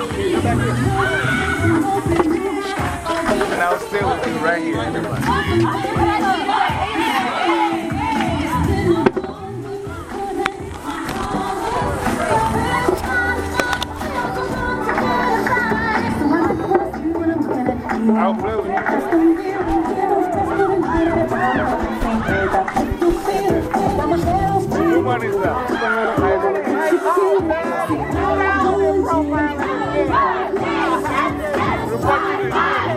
And I'll stay with you right here. I'll play with you. That? Reporting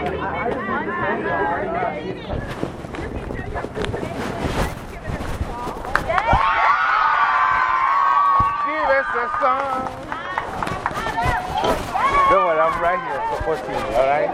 Don't worry, I'm right here supporting you, all right?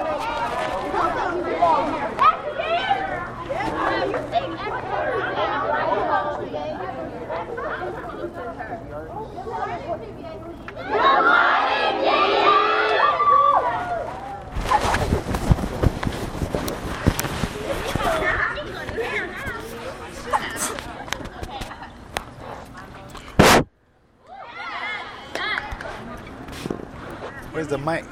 Where's the mic?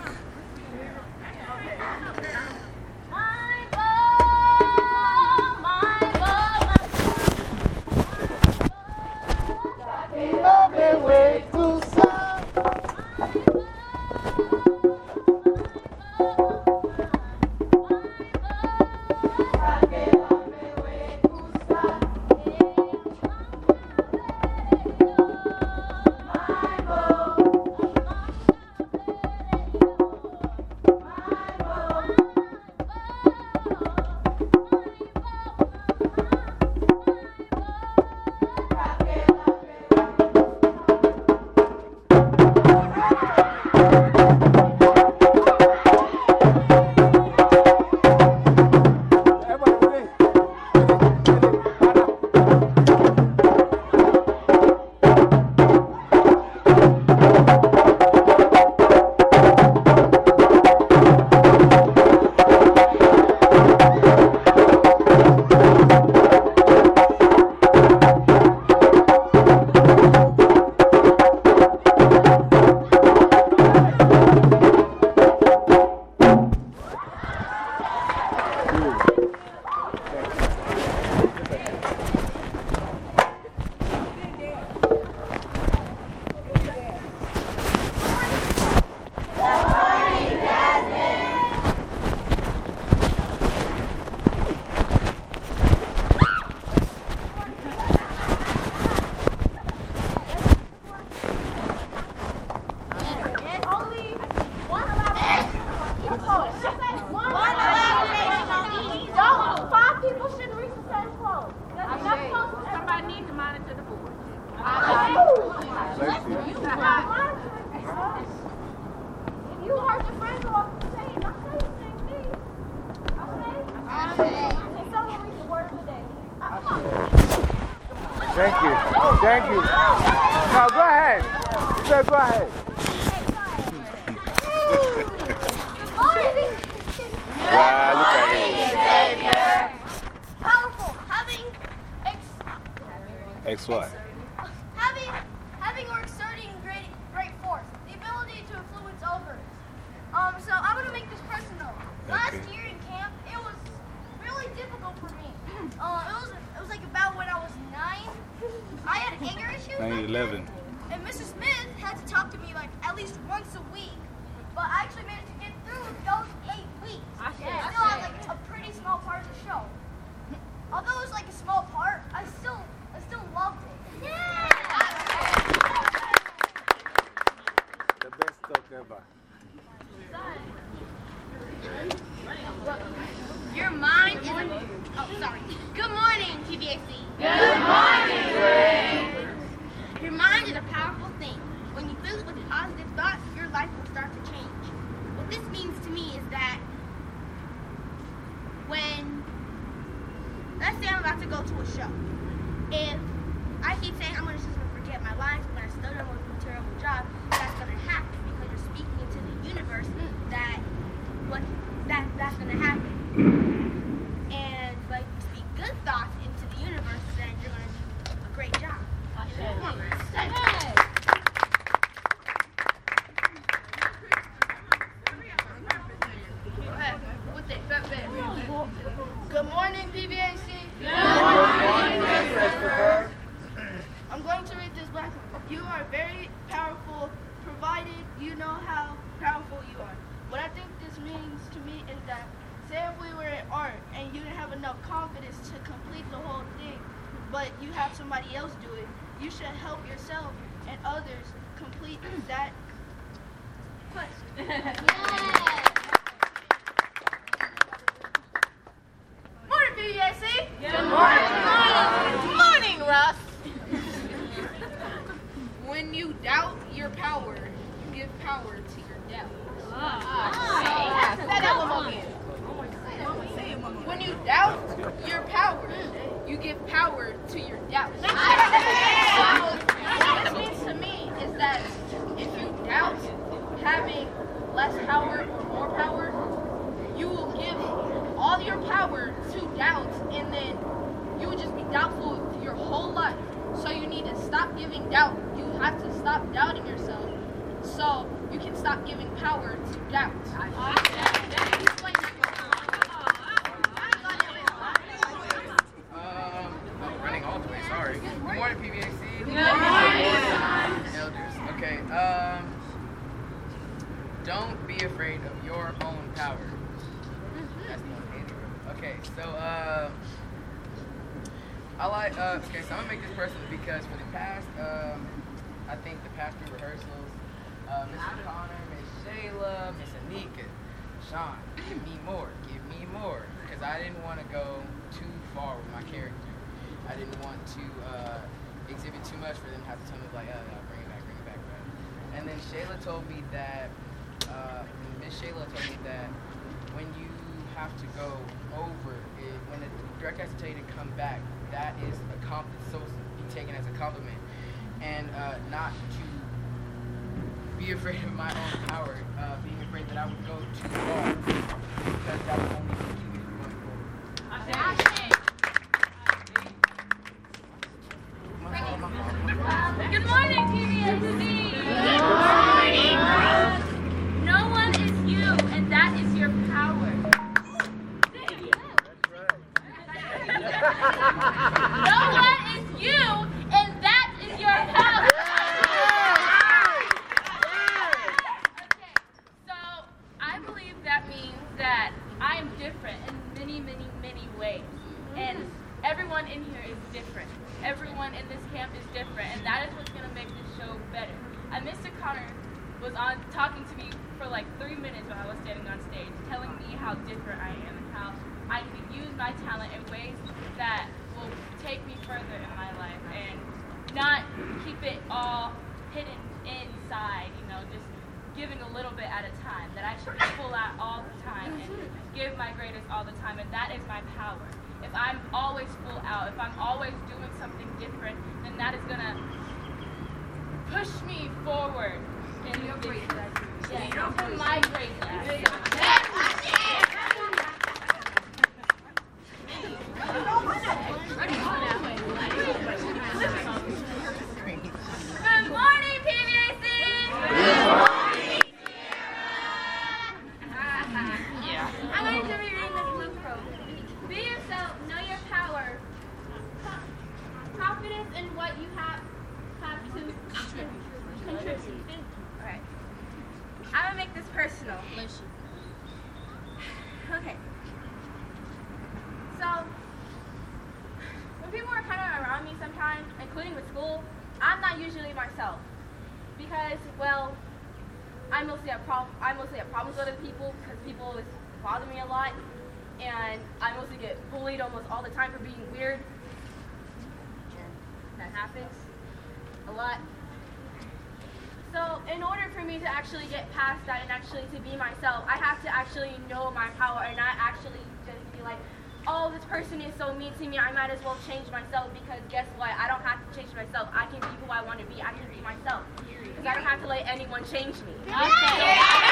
Thank you. Thank you. Now go ahead. Sir, go ahead. Wow, look at him. Powerful, having, ex, X what? having, having or exerting great, great force, the ability to influence others. Um, so I'm gonna make this personal. Last year in camp, it was really difficult for me. Uh, it was, it was like about when I was nine. I had anger issues. 9/11. And Mrs. Smith had to talk to me like at least once a week. But I actually managed to get through those eight weeks. I still had like a pretty small part of the show. Although it was like a giving doubt. You have to stop doubting yourself, so you can stop giving power to doubt. Um, oh, running all the way. Sorry. Good morning, PBAC. Good morning. Elders. Okay. Um, don't be afraid of your own power. That's the one Andy wrote. Okay. So, uh, I like. Uh, okay. So I'm gonna make this personal because for the past, um, I think the past three rehearsals, uh, Mr. Connor, Miss Shayla, Miss Anika, Sean, give me more, give me more, because I didn't want to go too far with my character. I didn't want to uh, exhibit too much for them to have to tell me like, oh, no, bring it back, bring it back. And then Shayla told me that, uh, Miss Shayla told me that when you have to go over it, when the director has to tell you to come back, that is a compliment, so be taken as a compliment, and uh, not to be afraid of my own power, uh, being afraid that I would go too far, because that would only Good morning, PBSC. Good morning. No one is you, and that is your power. No one is you, and that is your power. Okay, so I believe that means that I am different in many, many, many ways. And everyone in here is different. Everyone in this camp is different, and that is what's going to make this show better. And Mr. Connor was on talking to me for like three minutes while I was standing on stage, telling me how different I am and how I can use my talent in ways that will take me further in my life and not keep it all hidden inside, you know, just giving a little bit at a time. That I should pull out all the time and give my greatest all the time, and that is my power. If I'm always full out, if I'm always doing something different, then that is gonna push me forward in your greatness. Yeah, into my greatness. Good morning, PBAC! I'm going to be reading this blue quote. Be yourself, know your power. Co- Confidence in what you have have to contribute. Alright. I'm gonna make this personal. Okay. So when people are kind of around me sometimes, including with school, I'm not usually myself. Because, well, I mostly have prob- I mostly have problems with other people because people always bother me a lot, and I mostly get bullied almost all the time for being weird. That happens a lot. So in order for me to actually get past that and actually to be myself, I have to actually know my power and not actually just be like, oh, this person is so mean to me, I might as well change myself because guess what? I don't have to change myself. I can be who I want to be. I can be myself. Because I don't have to let anyone change me. Drop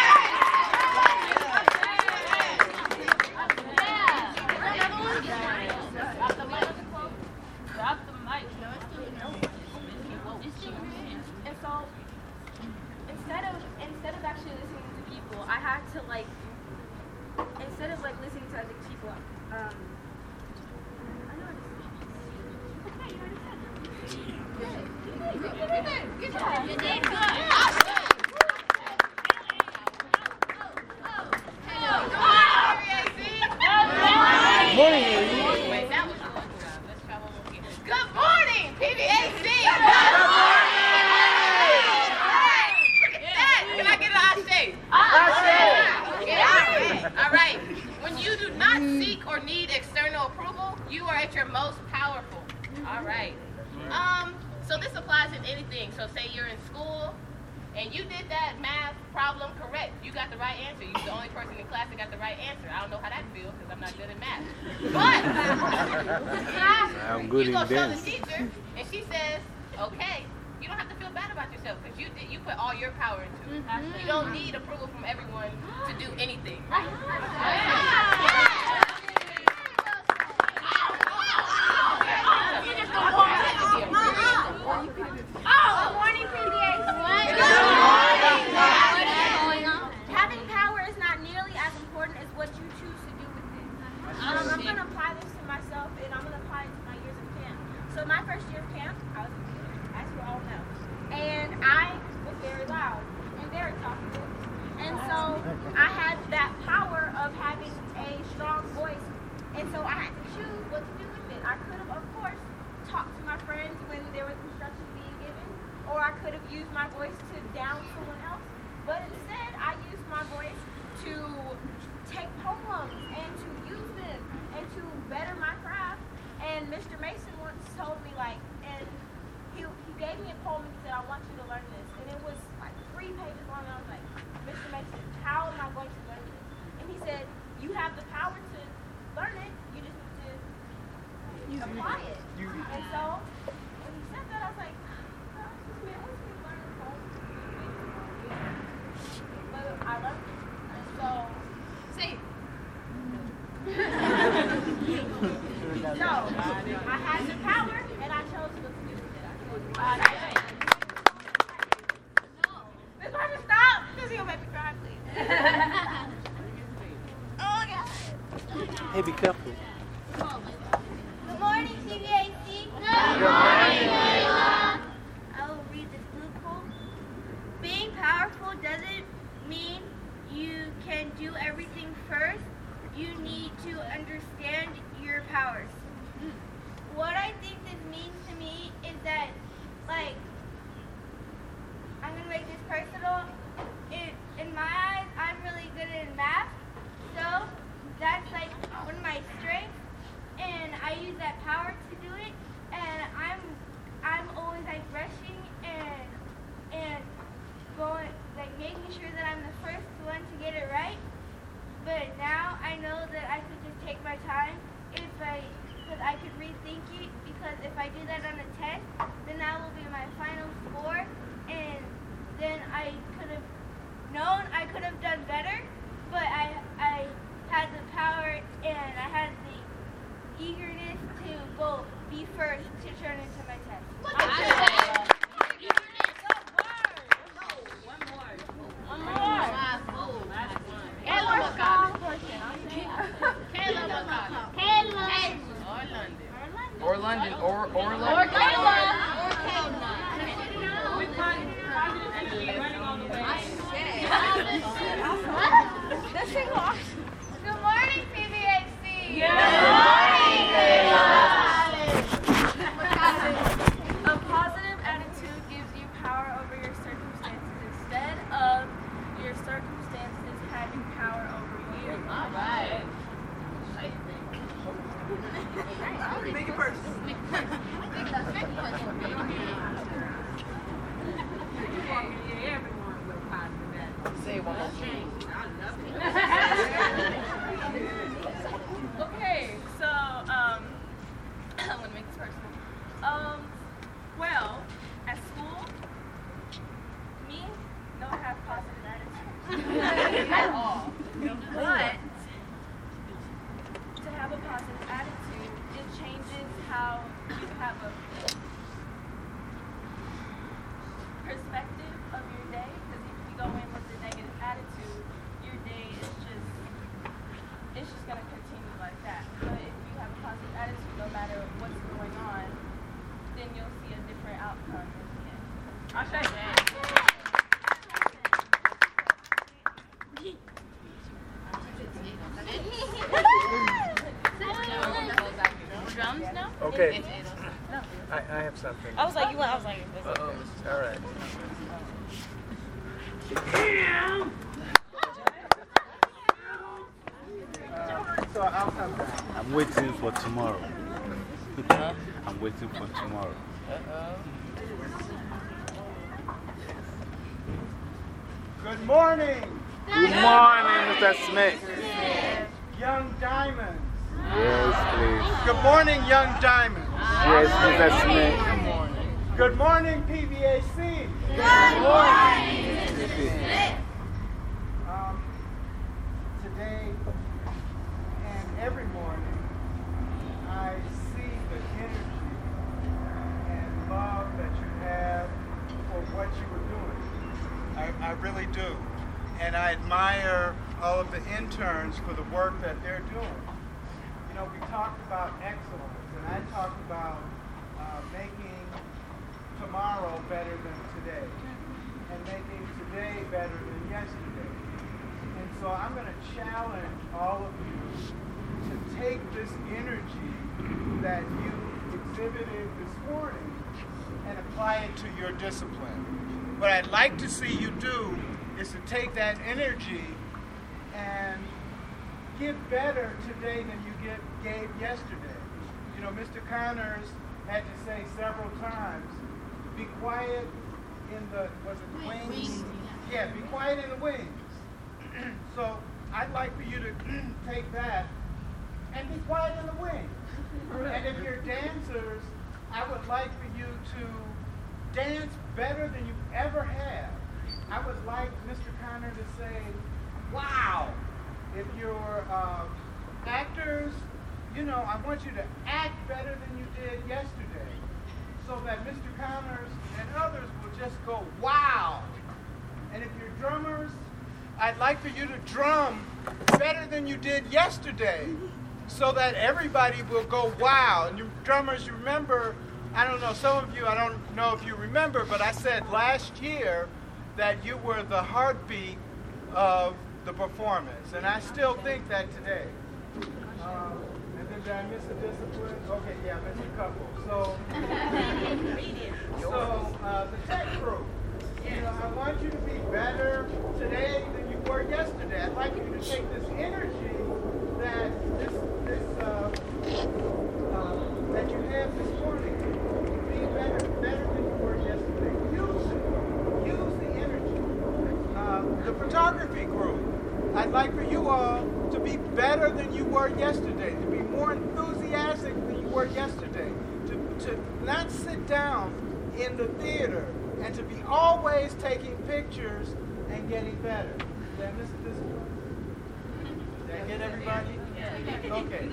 something. I was like, you went. I was like, All right. So I'll come back. I'm waiting for tomorrow. I'm waiting for tomorrow. Good morning, Good morning, Mr. Smith. young diamonds. Yes, please. Good morning, young diamonds. Yes, Mr. Smith. Good morning, PVAC. Um, today and every morning, I see the energy and love that you have for what you were doing. I, I really do. And I admire all of the interns for the work that they're doing. You know, we talked about excellence, and I talked about uh, making tomorrow better than today, and making today better than yesterday. And so I'm going to challenge all of you to take this energy that you exhibited this morning and apply it to your discipline. What I'd like to see you do is to take that energy and give better today than you get, gave yesterday. You know, Mr. Connors had to say several times, be quiet in the, was it wings? Yeah, be quiet in the wings. so I'd like for you to take that and be quiet in the wings. And if you're dancers, I would like for you to dance better than you ever have. I would like Mr. Connor to say, wow. If you're uh, actors, you know, I want you to act better than you did yesterday so that Mr. Connors and others will just go, wow. And if you're drummers, I'd like for you to drum better than you did yesterday so that everybody will go, wow. And you drummers, you remember, I don't know, some of you, I don't know if you remember, but I said last year that you were the heartbeat of the performance. And I still think that today. Um, and then did I miss a discipline? Okay, yeah, I missed a couple. So, so uh, the tech crew. You know, I want you to be better today than you were yesterday. I'd like you to take this energy that this, this, uh, uh, that you have this morning, be better, better than you were yesterday. Use it. Use the energy. Uh, the photography group. I'd like for you all to be better than you were yesterday, to be more enthusiastic than you were yesterday, to, to not sit down in the theater and to be always taking pictures and getting better. Did I miss this one? Did I get everybody? Okay.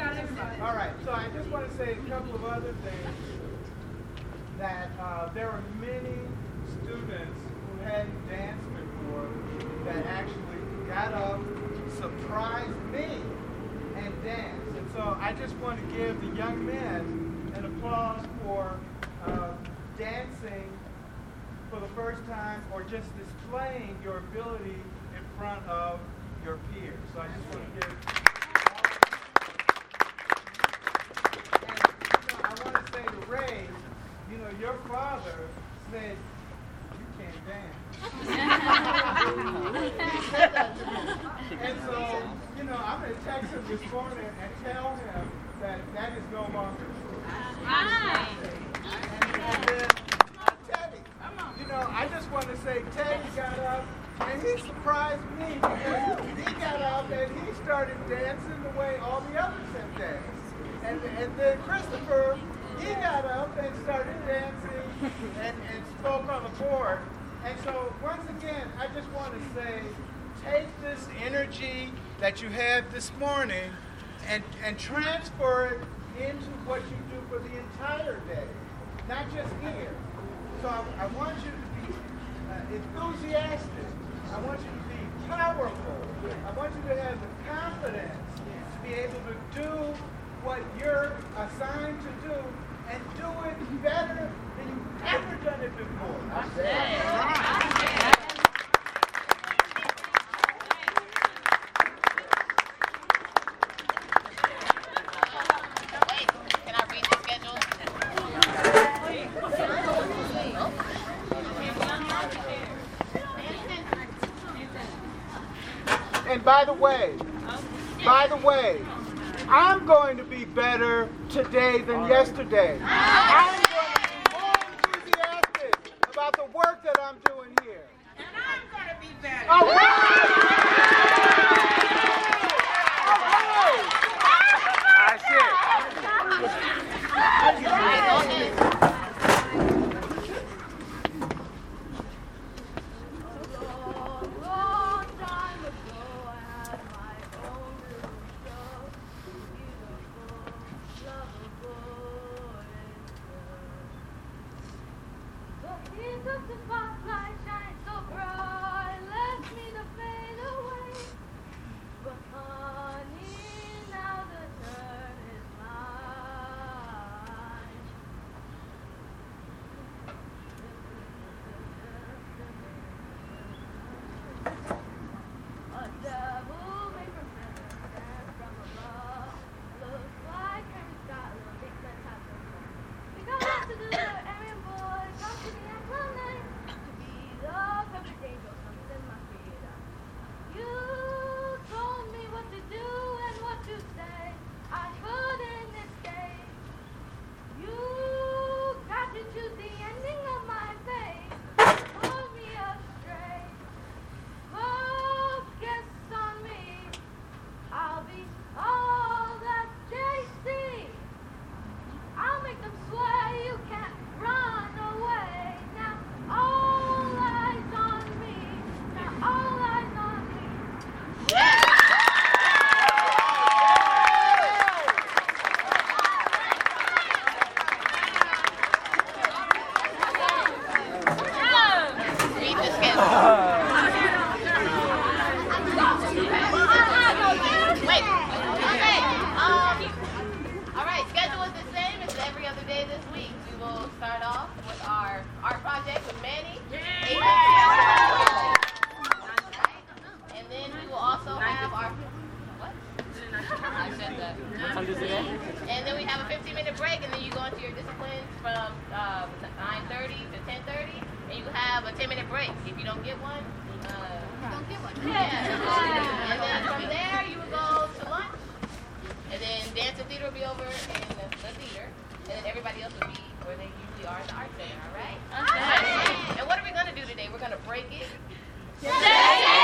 All right. So I just want to say a couple of other things. That uh, there are many students who hadn't danced before that actually got up, surprised me, and danced. And so I just want to give the young men an applause for uh, dancing for the first time or just displaying your ability in front of your peers. So I just want to give. And, I want to say to Ray, you know, your father said. And so, you know, I'm going to text him this morning and tell him that that is no longer true. Uh, Teddy, you know, I just want to say Teddy got up and he surprised me because he got up and he started dancing the way all the others have danced. And, and then Christopher, he got up and started dancing and, and spoke on the board. And so, once again, I just want to say take this energy that you had this morning and, and transfer it into what you do for the entire day, not just here. So, I, I want you to be uh, enthusiastic. I want you to be powerful. I want you to have the confidence to be able to do what you're assigned to do and do it better than you've ever done it before. By the way, by the way, I'm going to be better today than yesterday. a 10 minute break. If you don't get one, uh, you don't get one. Yeah. and then from there, you would go to lunch. And then dance and theater will be over in the, the theater. And then everybody else will be where they usually are in the art center, all right? Okay. okay. And what are we going to do today? We're going to break it. Shake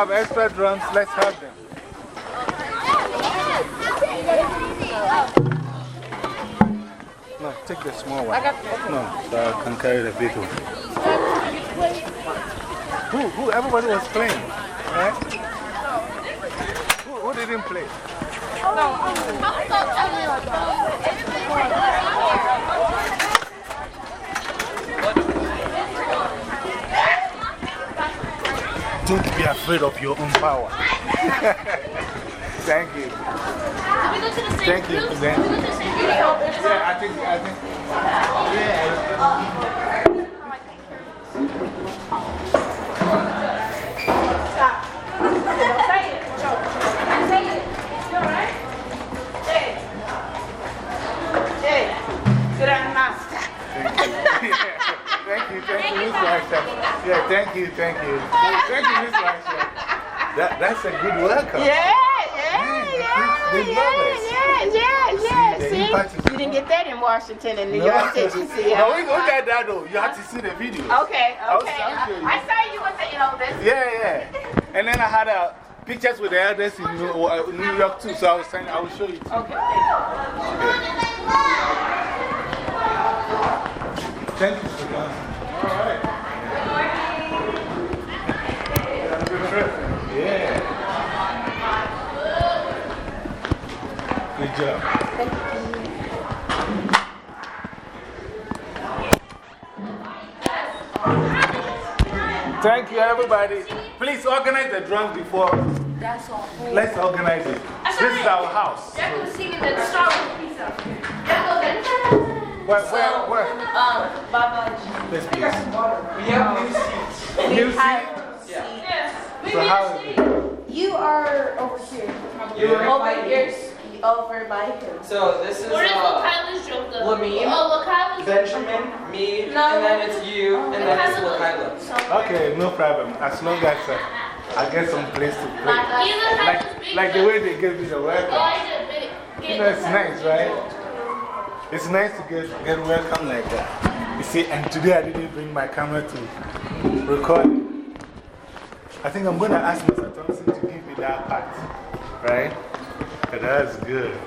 have extra drums, let's have them. No, take the small one. No, so I can carry the big one. Who? Who? Everybody was playing, right? Who, who didn't play? Don't be afraid of your own power. Thank you. Thank you. Thank you. Yeah, I think, I think. Yeah. Thank you, thank you, Miss Marsha. Yeah, thank you, thank you. Thank you, Miss Marsha. That, that's a good welcome. Yeah, yeah, they yeah, love yeah, yeah, yeah. See, See, you didn't get that in Washington and New No. York, did you see? No, we don't that though. You have to see the video. Okay, okay. Show you. I saw you with the eldest. Yeah, yeah. And then I had a pictures with the elders in New, uh, New York too, so I was saying I will show you. Too. Okay. Thank you for dancing. All right. Yeah. Good job. Thank you, everybody. Please organize the drums before. That's all. Let's organize it. This is our house. Jack was singing the Star Wars pizza. Where, where, where? Um, Baba. Let's We got some water. We have new seats. New seats? Yeah. So how is it? You are over here. You are over here. Over by him. So this is Where is uh, Lakaila's joke though? Lamine, Oh, Lakaila's Benjamin, me, No. and then it's you, and then it's Lakaila. Okay, no problem. As long as uh, I get some place to play. Like, Like, like the way they gave me the welcome. You know, it's nice, right? It's nice to get, get welcome like that. You see, and today I didn't bring my camera to record. I think I'm going to ask Mr. Thompson to give me that part, right? That's good.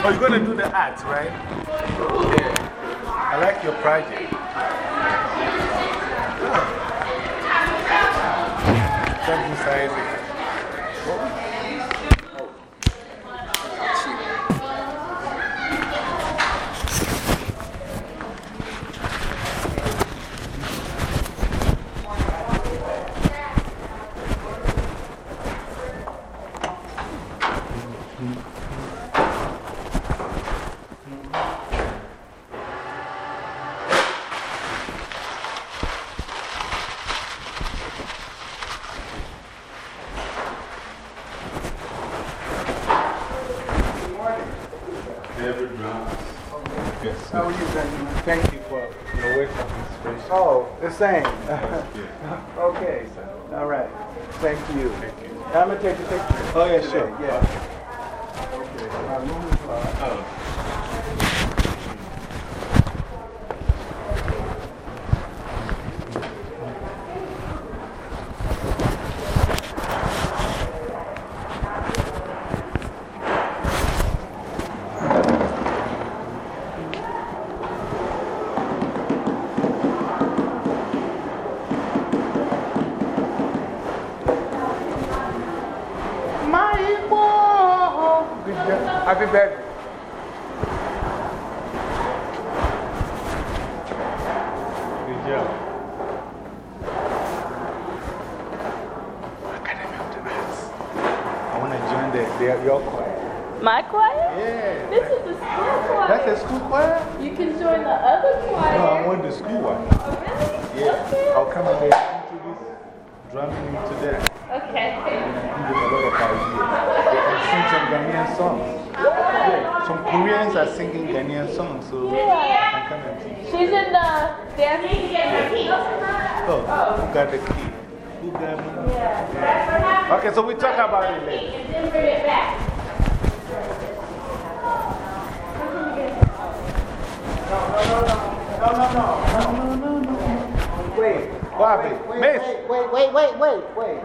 Oh, you're going to do the art, right? Yeah. I like your project. Thank you. Same. Okay. All right. Thank you. Thank you. I'm going to take a picture. Oh, yeah, sure. Yeah. Okay. Give them a lot of ideas. They can sing some Ghanaian songs. Yeah. Some Koreans are singing Ghanaian songs, so I can come and teach. She's in the dance. Oh, who got the key? Who got me? Yeah. Okay, so we talk about it later. And then bring it back. Wait. What happened? Wait, Miss. wait, wait, wait, wait, wait, wait.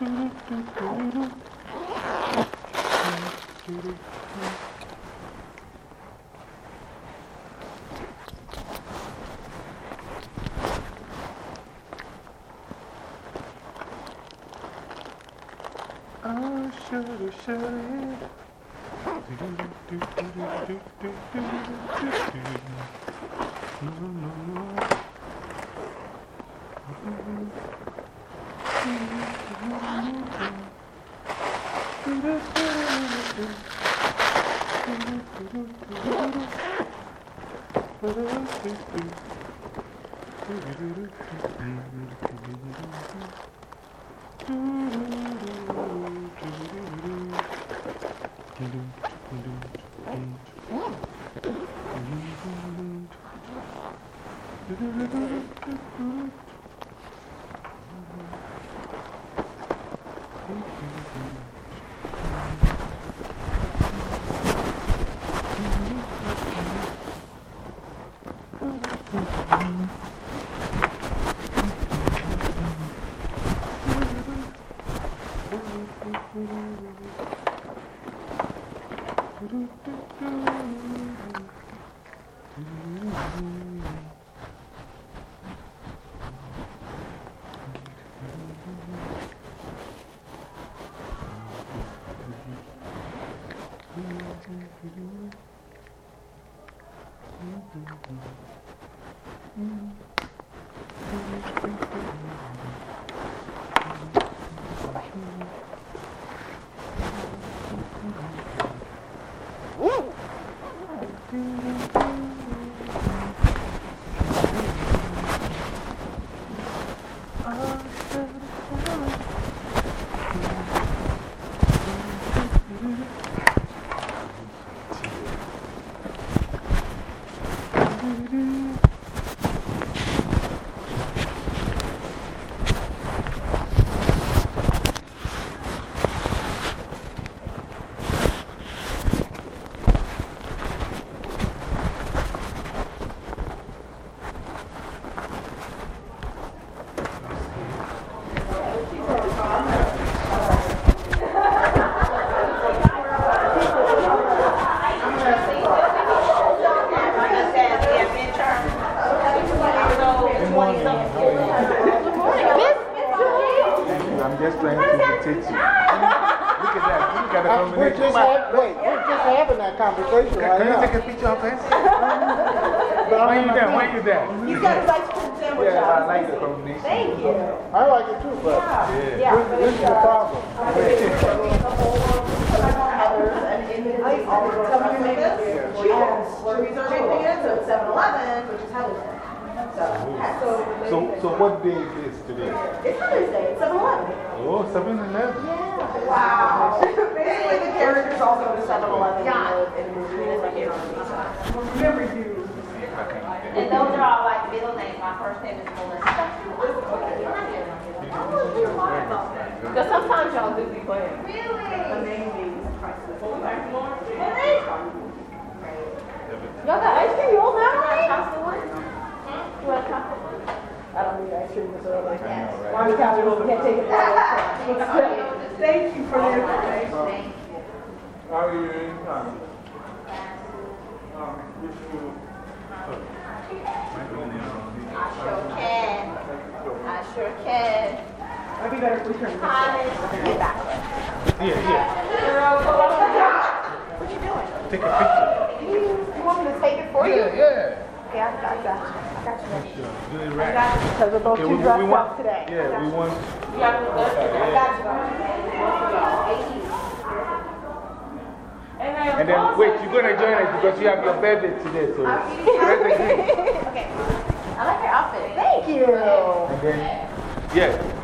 Everything Oh,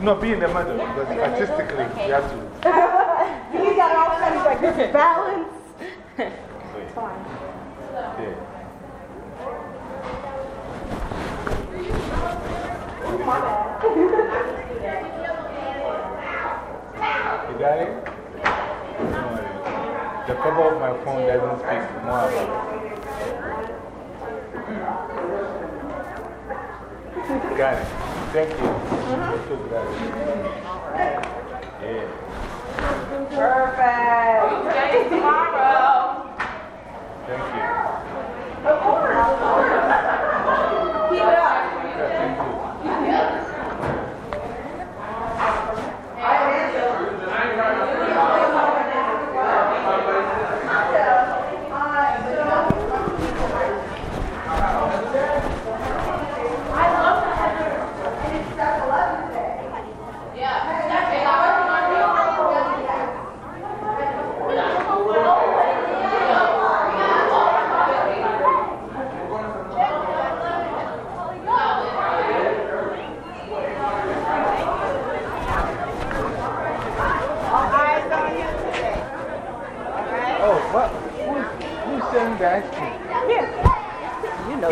No, being a mother, because artistically, okay. you have to. you got all kinds like balance. it's fine. Yeah. you got it? The cover of my phone doesn't speak more about it. Got it. Thank you. -hmm. Yeah. Perfect. Okay, tomorrow. Thank you. Of course.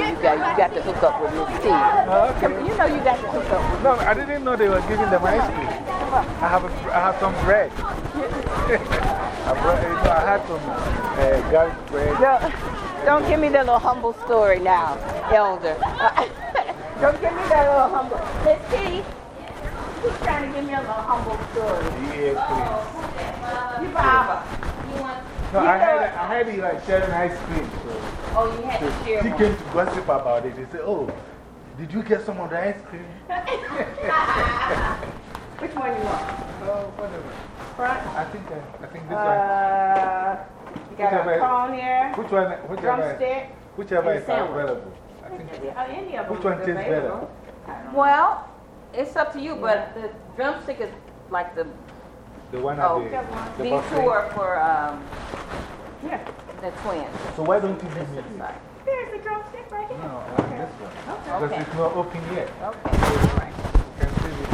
know you got, you got to hook up with Little Steve. Oh, okay. You know you got to hook up with No, I didn't know they were giving them ice cream. I have, a, I have some bread. I, brought, you know, I had some uh, garlic bread. No, don't give me that little humble story now, Elder. don't give me that little humble. Let's. He's trying to give me a little humble story. Yeah, please. You, Baba. No, you I, had, I had you like sharing ice cream. So, Oh, you had so to share He one. came to gossip about it. He said, Oh, did you get some of the ice cream? Which one you want? Oh, whatever. Front? I think, I, I think this Uh, you got Whichever- a cone here. one. Which one? Whichever, Drumstick. whichever is sandwich. available. I think. Uh, any of them Which one is tastes better? Well, it's up to you, but the drumstick is like the The one oh, at the, the buffet? detour for um, Yeah. The twins. So why don't you give me this? There's the drumstick right here. No, I want this one. Because Okay. it's not open yet. Okay, all right. You can save it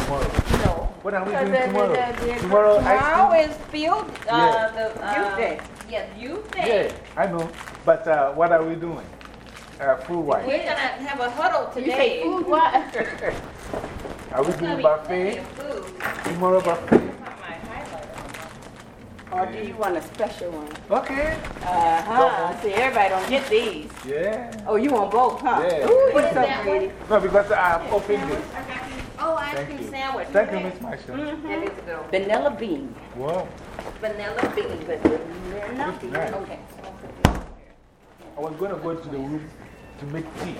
tomorrow. No. What are we doing the- tomorrow? the- the- tomorrow, tomorrow is field, uh, Yeah. the Youth uh, day. Yes, youth day. Yeah, I know. But uh, what are we doing? Uh, food wise. We're gonna have a huddle You today. say food what? Are we doing be buffet? food. Tomorrow buffet? Or do you want a special one? Okay. Uh huh. See, everybody don't get these. Yeah. Oh, you want both, huh? Yeah. Ooh, What you're is so that pretty. No, because I have opened it. Oh, ice Thank cream you. sandwich. Thank you, Miss Marsha. That is a good one. Vanilla bean. Wow. Vanilla bean. Vanilla Looks nice. Okay. I was going to go to the room to make tea.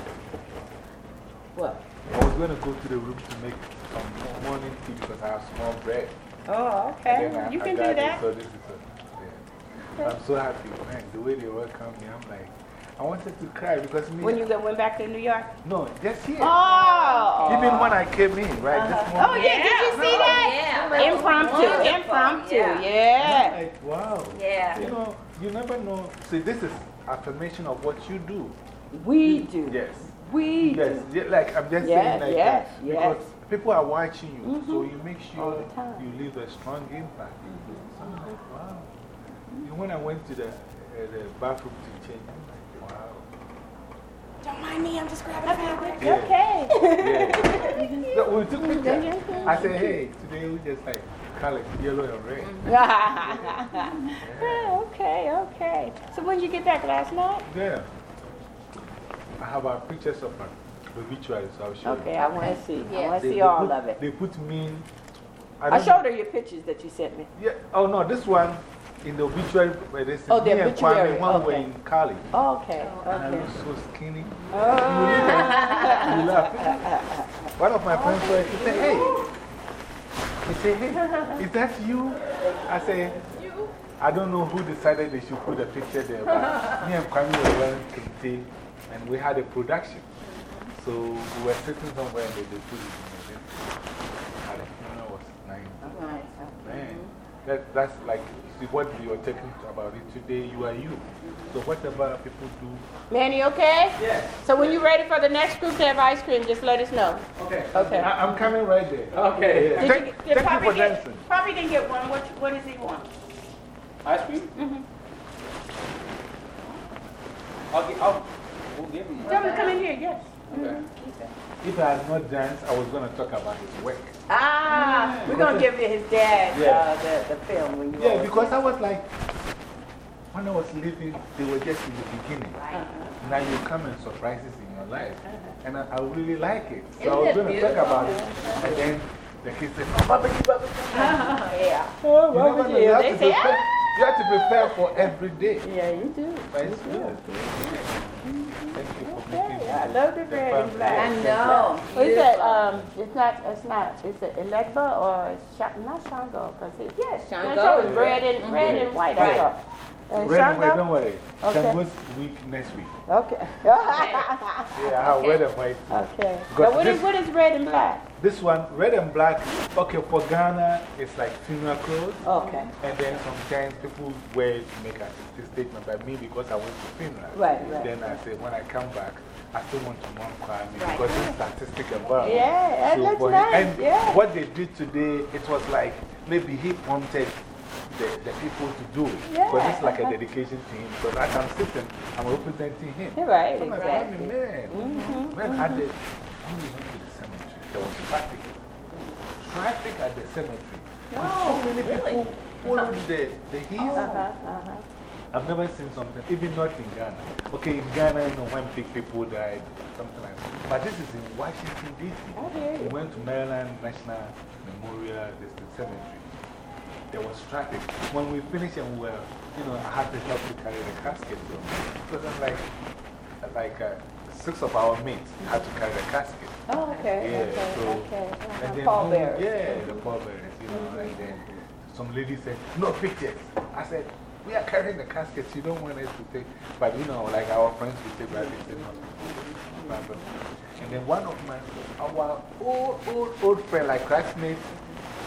What? I was going to go to the room to make some morning tea because I have small bread. Oh, okay. I- You I can got do that. So this is a, yeah. I'm so happy, man. The way they welcome me, I'm like, I wanted to cry because me. When you went back to New York? No, just here. Oh. Even when I came in, right? This uh-huh. Oh, morning. yeah. Did you see that? Oh, yeah. Impromptu. Wonderful. Impromptu. Yeah. Yeah. Like, wow. Yeah. You know, you never know. See, this is affirmation of what you do. We do. Yes. We Yes. do. Yeah, like, I'm just Yes, saying, like, yes, that yes. because people are watching you. So Mhm. you make sure you leave a strong impact. So I'm like, wow. Even When I went to the, uh, the bathroom to change, I'm like, wow. Don't mind me. I'm just grabbing a fabric. Yeah. Okay. Yeah. so we took pictures. I said, hey, today we just like color yellow and red. yeah, okay, okay. So when did you get back last night? Yeah. I have our pictures of our obituaries. I'll show Okay, you. I want to see. I want to see they all put- of it. They put me in. I showed her your pictures that you sent me. Yeah. Oh, no, this one in the obituary where they said Oh, the me and obituary, Kwame, one were okay. in Cali. Oh, okay, And I okay. look so skinny. Oh. You laugh. One of my friends saw it. He said, hey. He said, hey, is that you? I said, I don't know who decided they should put a picture there, but me and Kwame were wearing kente and we had a production. So we were sitting somewhere and they, they put it in there. And the funeral was nice. Man, that, that's like, see what you're talking about it today, you are you. So whatever people do, Man, you okay? Yes. So when you're ready for the next group to have ice cream, just let us know. Okay. Okay. I, I'm coming right there. Okay. Yeah. Did Thank, you, thank you for get, dancing. Poppy didn't get one. What, what does he want? Ice cream? -hmm. I'll get, I'll, we'll give him Tell him to come in here, yes. Okay. If I had not danced, I was going to talk about his work. Ah, we're going to give you his dad Yeah. uh, the, the film when you Yeah, because I was like, when I was leaving, they were just in the beginning. Now you come and surprises in your life. And I, I really like it. So I was going to talk about it. And then the kids said, oh, barbecue, barbecue. yeah. You, never Robert know, you, Hill, have they to say, prepare, ah. you have to prepare for every day. Yeah, you do. But it's good. Thank you for making Yeah, I love the red and black. I know. What is that? Um, it's not, it's not, it's an Elegba or it's Sha not Shango? Because it's, yes, Shango. Shango is red and, Mhm. red and white. I Right. thought. And Red and white, don't worry. Okay. Shango's week next week. Okay. Yeah, I have red and white. Okay. Because Now, what is, this- what is red and black? This one, red and black, okay, for Ghana, it's like funeral clothes. Okay. And then sometimes people wear it to make a a statement. But me, because I went to funeral, Right, right. then I say, when I come back, I still want to mourn Kwame Right. because it's artistic environment. Yeah, nice, And yeah. what they did today, it was like maybe he prompted the, the people to do it. Yeah, But it's like a uh-huh. dedication to him. Because as I'm sitting, I'm representing him. You're right, So I'm like, exactly. man, Mhm, man, I did. When we went to the cemetery, there was traffic. Traffic at the cemetery. And so many people followed the, the hill. Uh-huh, uh-huh. I've never seen something, even not in Ghana. Okay, in Ghana, you know, when big people died, something like that. But this is in Washington, D.C. We went to Maryland National Memorial District Cemetery. there was traffic. When we finished and we were, you know, I had to help to carry the casket. So it was like, like uh, six of our mates had to carry the casket. Oh, okay. Yeah, okay, so, okay. and then, Pallbearers. Yeah, the pallbearers, you know, and then some lady said, no pictures. I said, we are carrying the caskets, you don't want us to take. But you know, like our friends will take, they said, no. And then one of my, our old, old, old friend, like classmates,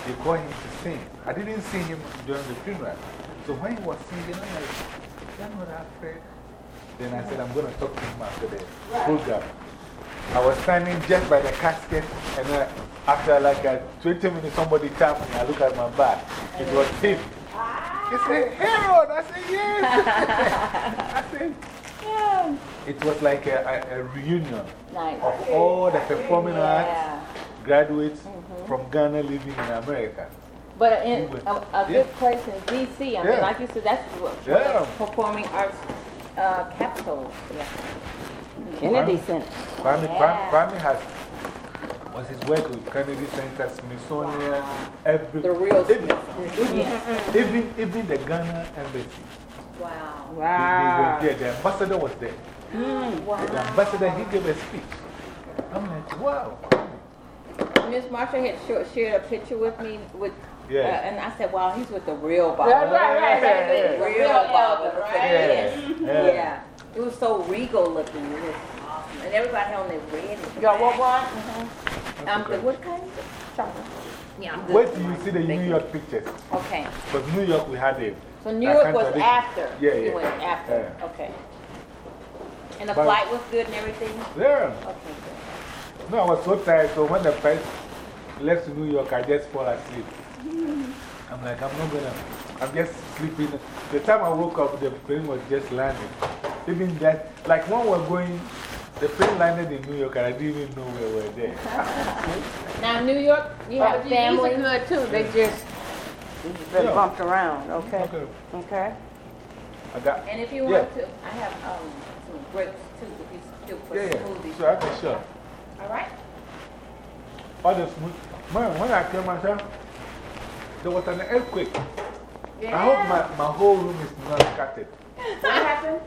they call him to sing. I didn't see him during the funeral. So when he was singing, I'm like, you're not afraid. Then I said, I'm going to talk to him after the program. I was standing just by the casket, and then after like uh, 20 minutes, somebody tapped me. I look at my back. It was him. He said, Harold. I said, yes. I said, yeah. It was like a, a, a reunion Nice. of all the performing Yeah. arts graduates from Ghana living in America. But in a, a Yeah. good place in DC, I mean, like you said, that's the performing arts uh, capital. Kennedy Center. Kwame, Yeah. Kwame, Kwame has, was his work with Kennedy Center, Smithsonian, every, The real even, Smith. even, even the Ghana embassy. Wow. They, they were there. The ambassador was there. Wow. The ambassador, he gave a speech. I'm like, wow. Miss Marsha had short, shared a picture with me with, Yeah. uh, and I said, wow, he's with the real Bob. Right, right, right, right. The The real real Bob. Right? Yes. Yeah. Yeah. It was so regal looking. It was awesome. And everybody had on their red. Y'all want one? I'm good. What kind? Chocolate. Yeah, I'm good. Wait till you see the New York pictures. Okay. Because New York, we had it. So New York was after. Yeah, You yeah. went after. Yeah. Okay. And the But- flight was good and everything? Yeah. Okay, good. No, I was so tired. So when the flight left to New York, I just fall asleep. I'm like, I'm not gonna, I'm just sleeping. The time I woke up, the plane was just landing. Even that, like when we're going, the plane landed in New York and I didn't even know where we were there. Now, New York, you Oh, have these family? are good too. They just these been Yeah. bumped around. Okay. Okay. Okay. I got, And if you Yeah. want to, I have um, some grapes too, if you still put yeah, smoothies. yeah. So I can sure. All right? All the smooth. Man, when I came myself, there was an earthquake. I hope my, my whole room is not scattered. What happened?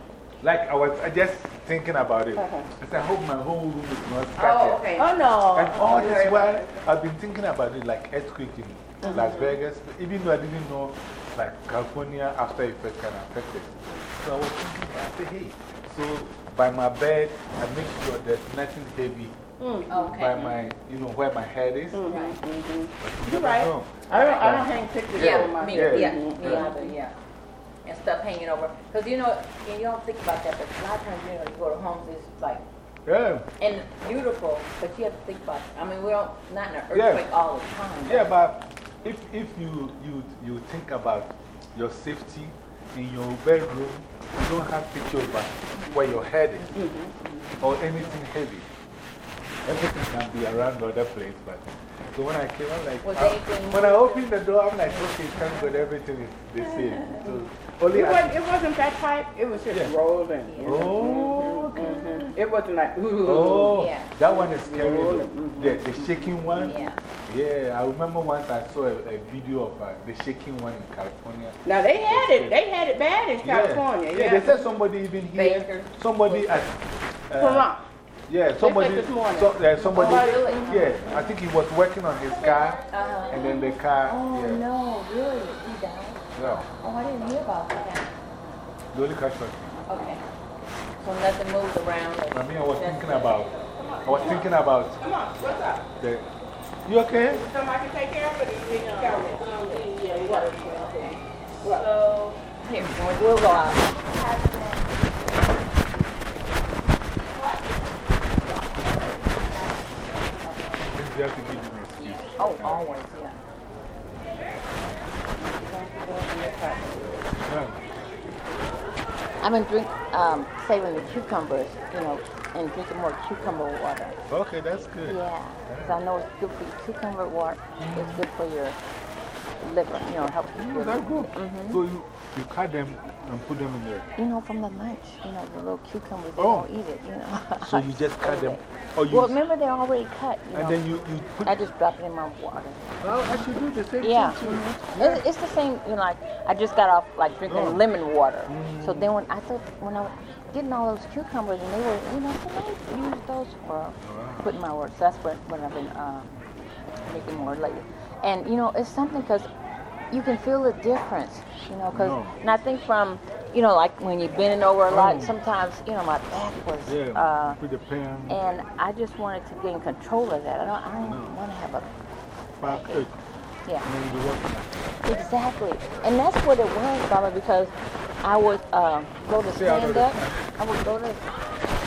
Like I was I just thinking about it. Uh-huh. I said, I hope my whole room is not scattered. Oh, okay. Oh no. And all this while, I've been thinking about it like earthquake in Las Vegas, even though I didn't know like California after effects can affect it. So I was thinking, I said, hey, so by my bed, I make sure there's nothing heavy Okay. by my, you know, where my head is. Mm-hmm. Right. But you You're right. know. I don't. I don't hang pictures Yeah, on my me, Yeah. yeah, Mhm. me yeah. And stuff hanging over. Because you know, you don't think about that, but a lot of times, you know, you go to homes, it's like, Yeah. and beautiful, but you have to think about I mean, we don't, not in an Yeah. earthquake all the time. Yeah, but if, if you, you, you think about your safety in your bedroom, you don't have picture about where your head is mm-hmm. or anything heavy. Everything can be around the other place, but so when I came, I'm like, I- uh, anything- when I opened the door, I'm like, okay, thank God everything is the same. So only It wasn't, it wasn't that tight. It was just Yeah. rolling. Oh, okay. Mhm. It wasn't like, ooh. Oh, Yeah. that one is scary. though. Rolling, The, the shaking one. Yeah. Yeah, I remember once I saw a, a video of uh, the shaking one in California. Now they had it. They had it bad in California. Yeah, Yeah. they said somebody even here. Baker. Somebody at. Uh, Vermont. yeah, somebody. this. So, uh, somebody. Oh, really? Yeah, I think he was working on his car, Uh-huh. and then the car. Oh, yeah. no, really? He died? Yeah, Oh, I didn't hear about that. the only casualty. Okay. So nothing moved around? I mean, I was thinking about. I was thinking about Come on, what's up? the. You okay? Somebody can take care of it. You need to tell me. Yeah, what? What? So, here, we'll- we'll go out. You have to give him an excuse. Oh, always, yeah. Yeah. I've been drink, um, saving the cucumbers, you know, and drinking more cucumber water. Okay, that's good. Yeah, because I know it's good for your cucumber water. It's good for your liver, you know, helps Oh, your that's good. Mhm. So, you, You cut them and put them in there. You know, from the lunch, you know, the little cucumbers, they Oh. don't eat it, you know. So you just cut them. Oh, you, Well, remember they're already cut, you and know. then you, you put. I just drop it in my water. Well, I should do the same Yeah. thing too. mhm. It- It's the same, you know, like, I just got off, like, drinking Oh. lemon water. Mm. So then when I thought, when I was getting all those cucumbers, and they were, you know, can I use those for putting my work? So that's what, what I've been uh, making more lately. And, you know, it's something because you can feel the difference, you know, because, No. and I think from, you know, like when you're bending over a lot, Oh. sometimes, you know, my back was, Yeah, uh, put the pan, and I just wanted to gain control of that. I don't, I don't want to have a back ache, yeah. and then you do what? Exactly. And that's what it was, Baba, because I would uh, go to See, I know stand up. I would go to,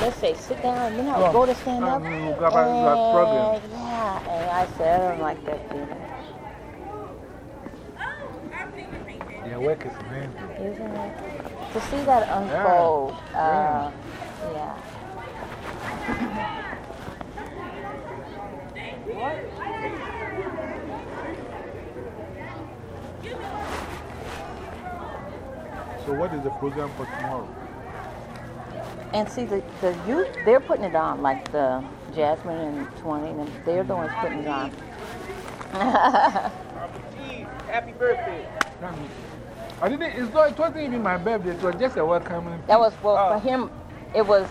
let's say, sit down, and then I would go to stand up. no, no, Baba, you are struggling. and, yeah, and I said, I don't like that feeling. Their work is amazing. Isn't it? To see that unfold, uh, yeah. So, what is the program for tomorrow? And see, the, the youth, they're putting it on, like the Jasmine and 20, and they're the ones putting it on. Happy birthday. I didn't, it's not, it wasn't even my birthday, it was just a welcoming. That was, well, for ah. him, it was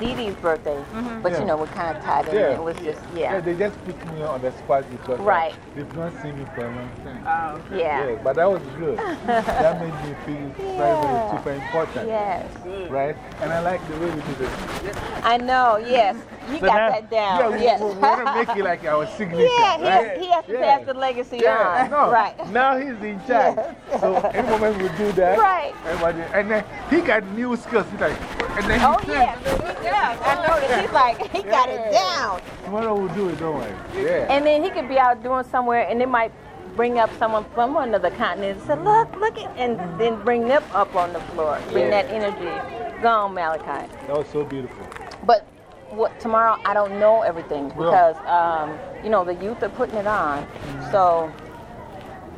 Dee Dee's birthday. Mm-hmm. But, Yeah. you know, we kind of tied in. Yeah. It was just, Yeah, yeah. they just put me on the spot because Right. they've not seen me for a long time. Oh, yeah. Yes, but that was good. that made me feel very, very super important. Yes. Right? And I like the way we did it. I know, yes. You So got now- that down. Yeah, we, yes. we, want to make it like our signature. Yeah, he right? has, he has to Yeah. pass the legacy Yeah, on. no. Right. Now he's in charge. So any moment we do that. Right. Everybody, and then he got new skills. He's like, and then he Oh, said, yeah. Yeah, I noticed. He's like, he got it down. Tomorrow we'll do it, don't worry. Yeah. And then he could be out doing somewhere and they might bring up someone from another continent and say, look, look at, and then bring them up on the floor. Bring Yeah. that energy. Go on, Malachi. That was so beautiful. But what, tomorrow, I don't know everything because, um, you know, the youth are putting it on. So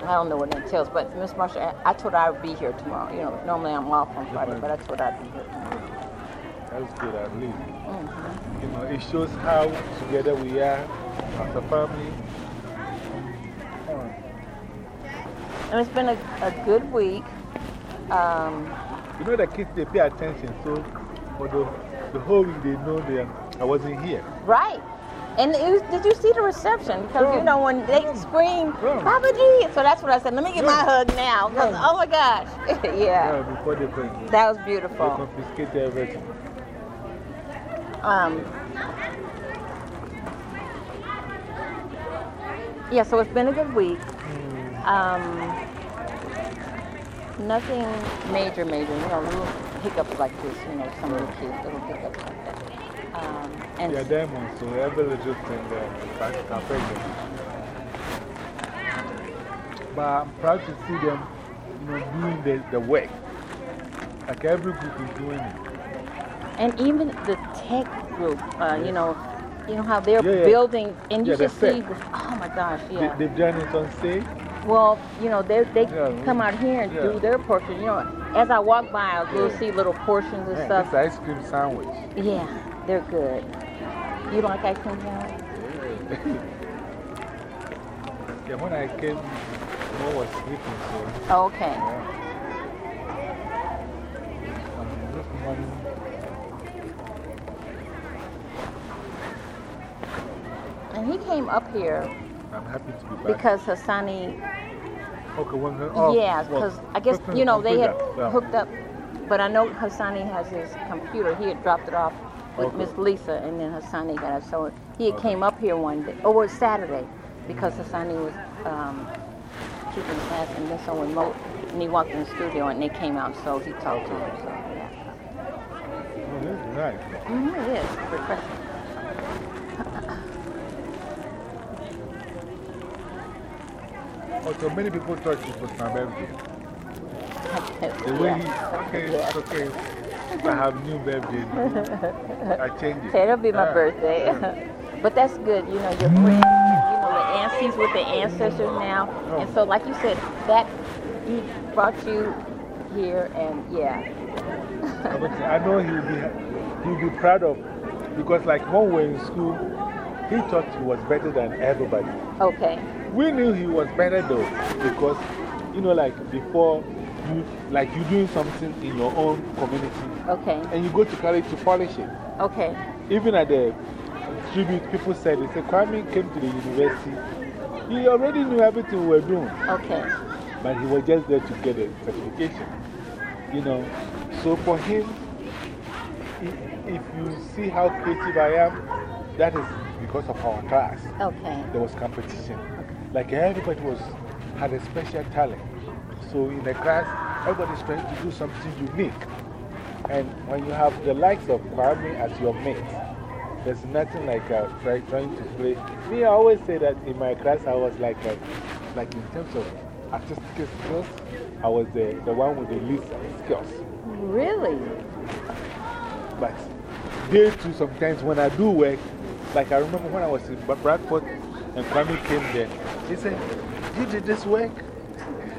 I don't know what it entails. But Miss Marshall, I I told her I would be here tomorrow. You know, normally I'm off on Friday, but I told her I'd be here tomorrow. That's good, at least. You know, it shows how together we are as a family. And it's been a, a good week. Um, You know, the kids, they pay attention. So for the, the whole week, they know that I wasn't here. right. And it was, did you see the reception? Because, you know, when they scream, Yeah. Papa G. So that's what I said. Let me get my hug now. 'cause, Yeah. oh my gosh. yeah. before they, con- That was they beautiful. everything. Um, yeah, so it's been a good week. Um, nothing major, major. You know, little hiccups like this. You know, some of the kids, little hiccups like that. Um, and are diamonds, so every little thing there can affect them. But I'm proud to see them you know, doing the, the work. Like every group is doing it. And even the tech group, uh, you know, you know how they're Yeah, yeah. building, and you Yeah, should see. The, oh my gosh, yeah. They, they've done it on stage. Well, you know, they they come out here and do their portion. You know, as I walk by, I'll go see little portions and stuff. this ice cream sandwich. Yeah, they're good. You like ice cream sandwich? yeah, when I came, Mo was sleeping, so. Okay. Yeah. Um, this morning, And he came up here I'm happy to be back. because Hassani, okay, when, oh, yeah, well, because I guess, you know, they had yeah. hooked up, but I know Hassani has his computer. He had dropped it off with Okay. Miss Lisa, and then Hassani got it. So he had came up here one day, oh, it was Saturday, because Hassani was um, keeping class, and then so remote, and he walked in the studio, and they came out, so he talked to him. So, yeah. Oh, this is nice. Mm-hmm, it is refreshing. Oh, so many people thought it was my birthday. The way he, okay, it's okay. I have new birthday, I change it. Okay, it'll be my Yeah, birthday. yeah. but that's good, you know, your friends, you know, the ancestors with the ancestors now. Oh. And so, like you said, that he brought you here, and yeah. I know he'll be, he'll be proud of, because like when we were in school, he thought he was better than everybody. Okay. We knew he was better though, because, you know, like before, you, like you're doing something in your own community. Okay. And you go to college to polish it. Okay. Even at the tribute, people said, they said, Kwame came to the university. He already knew everything we were doing. Okay. But he was just there to get a certification. You know, so for him, if you see how creative I am, that is because of our class. Okay. There was competition. Like everybody was, had a special talent. So in the class, everybody's trying to do something unique. And when you have the likes of Kwame as your mate, there's nothing like uh, try, trying to play. Me, I always say that in my class, I was like, uh, like in terms of artistic skills, I was the, the one with the least skills. Really? But they too, sometimes when I do work, like I remember when I was in Bradford and Kwame came there, he said, You did this work?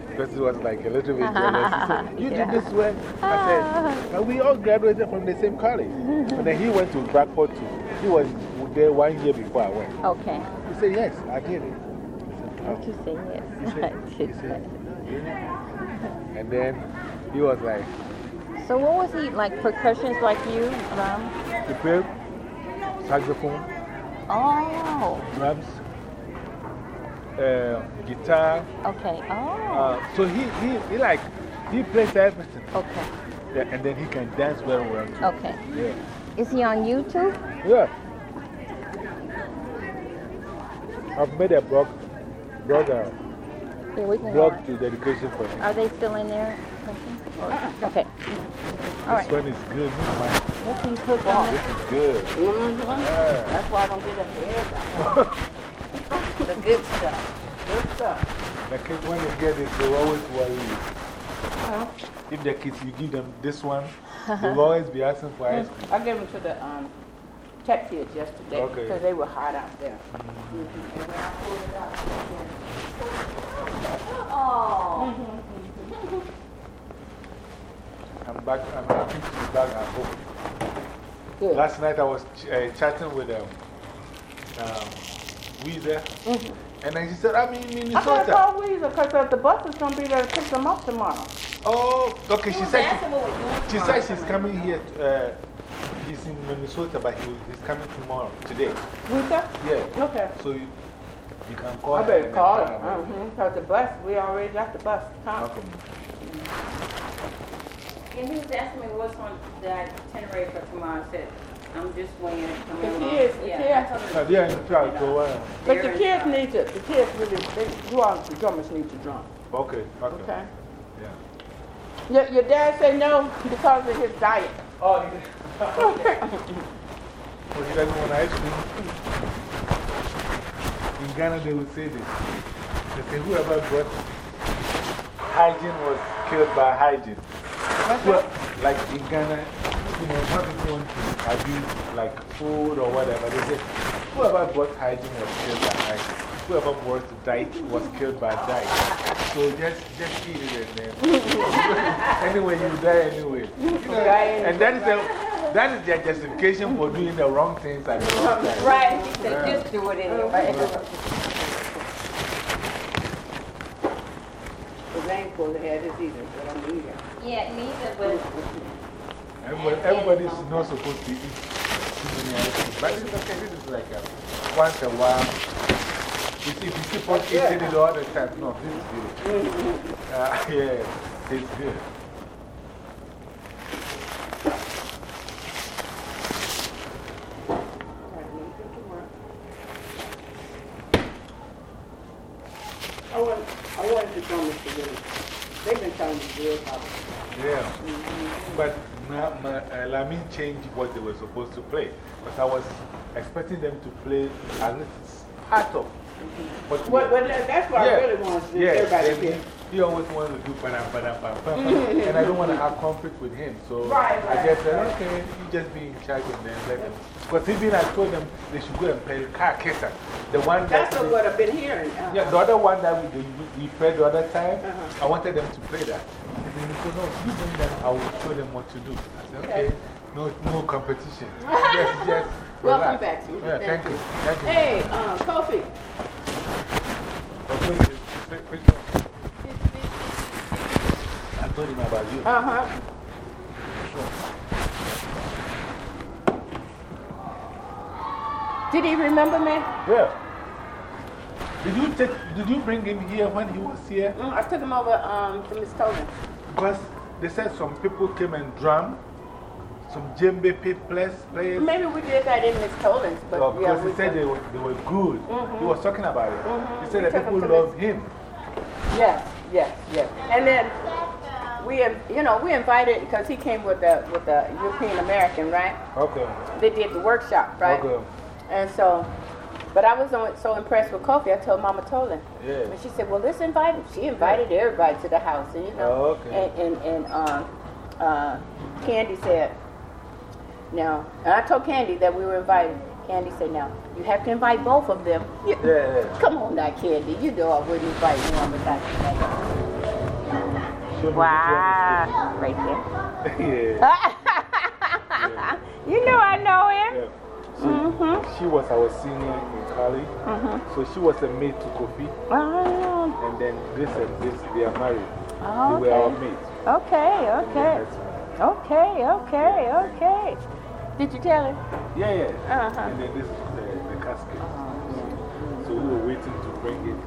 Because it was like a little bit jealous. He said, You Yeah. did this work? I said, "But We all graduated from the same college. And then he went to Bradford too. He was there one year before I went. Okay. He said, Yes, I did it. What you say yes? He said, he said, "Really?" And then he was like, So, what was he like? Percussions like you? Um, He played saxophone, oh, drums, uh, guitar. okay. Oh, Uh, so he, he, he like, he plays everything. okay. Yeah, and then he can dance very well. too. Okay. Yeah. Is he on YouTube? Yeah. I've made a blog, blog, uh, Yeah, we can blog to dedication for him. Are they still in there? Okay. All This right. one is good. You on this is good. -hmm. Yeah. That's why I don't get a head. the good stuff. Good stuff. The kids, when they get it, they always worry you. Huh? If the kids, you give them this one, they'll always be asking for ice cream. I gave them to the um, tech kids yesterday because they were hot out there. And when I pulled it out, Oh. I'm back, I'm happy to be back at home. Good. Last night I was ch uh, chatting with um, um, Weezer, and then she said, I'm in Minnesota. I gotta call Weezer because the bus is going to be there to pick them up tomorrow. Oh, okay. She said, she, she said she's coming here. Uh, he's in Minnesota, but he, he's coming tomorrow, today. Weezer? Yeah. Okay. So you, you can call I better and call then her. tell her. Because the bus, we already got the bus. Huh? Okay. And he was asking me what's on the itinerary for tomorrow. I said, I'm just waiting. it. I'm The kids, the yeah, I kids. told Uh, him- yeah, in fact, go on. But the kids need to, the kids really, they, you all, the drummers need to drum. Okay, okay. Okay? Yeah. Your, your dad said no because of his diet. Oh, he Okay. Oh, he doesn't want ice cream. In Ghana, they would say this. They say, whoever brought hygiene was killed by hygiene. Well, like in Ghana, you know, when people want to abuse like food or whatever, they say, whoever brought hygiene was killed by hygiene. Whoever brought diet was killed by diet. So just, just eat it and then. anyway, you die anyway. You know, and that is, the, that is their justification for doing the wrong things at the wrong time. Right. He said, Yeah. just do it anyway. Supposed to have this either, but I'm eating. Yeah, neither, but Everybody, everybody's not supposed to eat too many ice cream. But it's okay, this is like a, once a while. You see, if you keep on eating it all the time, no, this is good. Uh, yeah, it's good. Been telling me real about. Yeah. But my, uh, Lamin changed what they were supposed to play. Because I was expecting them to play at least part of what we What, were- what, that's what I really want to. Yeah, Everybody here. he, always wanted to do ba ba ba ba ba And I don't want to have conflict with him. So Right, I right, just said, right. okay, you just be in charge and then let them. Because even I told them they should go and play car. The one that. That's what, I've been hearing. Uh, Yeah, the other one that we, we, we played the other time, -huh. I wanted them to play that. Then he said, no, you bring them, I will show them what to do. I said, okay, no, no competition. yes, yes. Welcome back to you. Yeah, thank you. Thank you. Hey, uh, Kofi. Okay, pick- pick up. I told him about you. Uh huh. Did he remember me? Yeah. Did you, take, did you bring him here when he was here? Mm, I took him over um, to Miss Coleman. Because they said some people came and drum, some djembe players. Maybe we did that in Miss Coleman's, but yeah, because he said they were, they were good. Mhm. He was talking about it. Mhm. He said We that people love him. Yes, yes, yes. And then we, you know, we invited, because he came with the, with the European American, right? Okay. They did the workshop, right? Okay. And so, but I was so- so impressed with Kofi, I told Mama Tolan. Yeah. And she said, well, let's invite him. She invited everybody to the house, and you know. Oh, okay. And, and, and um, uh, Candy said, now, and I told Candy that we were invited. Candy said, now, you have to invite both of them. You- Yeah, yeah. Come on now, Candy. You know I wouldn't invite one without me Wow. Right the picture. yeah. You know I know him. yeah. So Mm-hmm. She was our senior in college. Mhm. So she was a maid to Kofi. Oh, And then this and this, they are married. Oh, They were our mates. okay, okay. Okay, okay, okay. Did you tell her? Yeah, yeah. Uh-huh. And then this is the, the casket. So we were waiting to bring it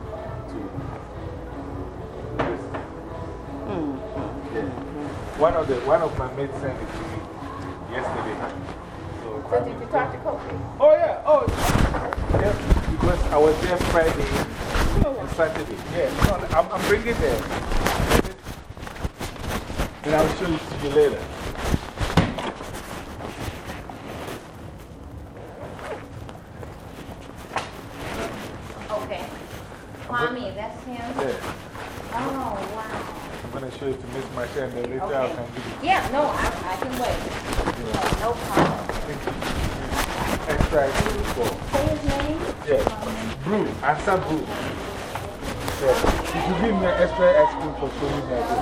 to this. Mm. Yeah. One of, the, one of my mates sent it to me yesterday. So did you talk to Kofi? Oh, yeah. Oh, yeah. Because I was there Friday and Saturday. Yeah. No, I'm, I'm bringing there. And I'll show it to you later. Okay. Mommy, that's him? Yeah. Oh, wow. I'm going to show it to Miss Marsha and then later I Okay. can give it Yeah, no, I, I can wait. Yeah. No problem. Extra for. Say his name? Yeah. Brew. Answer brew. Yeah. If you give me an extra ice cream for showing me again.